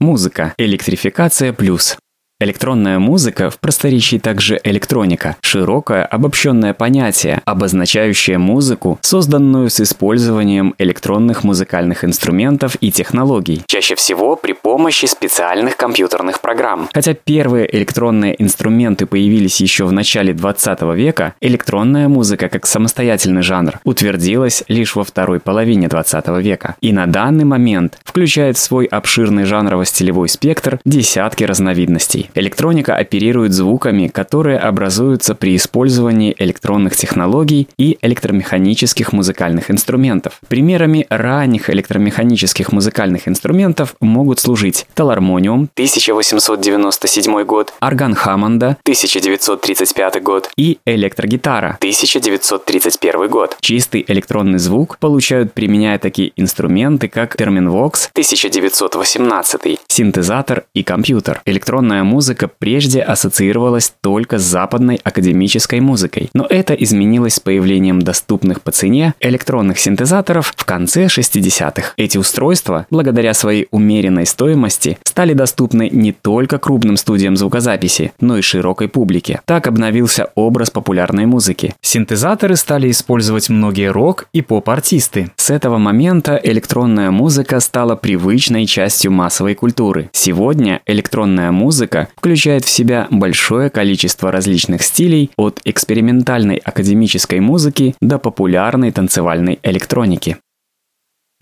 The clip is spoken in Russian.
Музыка. Электрификация плюс. Электронная музыка, в просторечии также электроника, широкое обобщенное понятие, обозначающее музыку, созданную с использованием электронных музыкальных инструментов и технологий, чаще всего при помощи специальных компьютерных программ. Хотя первые электронные инструменты появились еще в начале 20 века, электронная музыка как самостоятельный жанр утвердилась лишь во второй половине 20 века и на данный момент включает в свой обширный жанрово-стилевой спектр десятки разновидностей. Электроника оперирует звуками, которые образуются при использовании электронных технологий и электромеханических музыкальных инструментов. Примерами ранних электромеханических музыкальных инструментов могут служить талармониум 1897 год, орган Хаммонда 1935 год и электрогитара 1931 год. Чистый электронный звук получают применяя такие инструменты, как терминвокс 1918, синтезатор и компьютер. Электронная музыка музыка прежде ассоциировалась только с западной академической музыкой, но это изменилось с появлением доступных по цене электронных синтезаторов в конце 60-х. Эти устройства, благодаря своей умеренной стоимости, стали доступны не только крупным студиям звукозаписи, но и широкой публике. Так обновился образ популярной музыки. Синтезаторы стали использовать многие рок и поп-артисты. С этого момента электронная музыка стала привычной частью массовой культуры. Сегодня электронная музыка включает в себя большое количество различных стилей от экспериментальной академической музыки до популярной танцевальной электроники.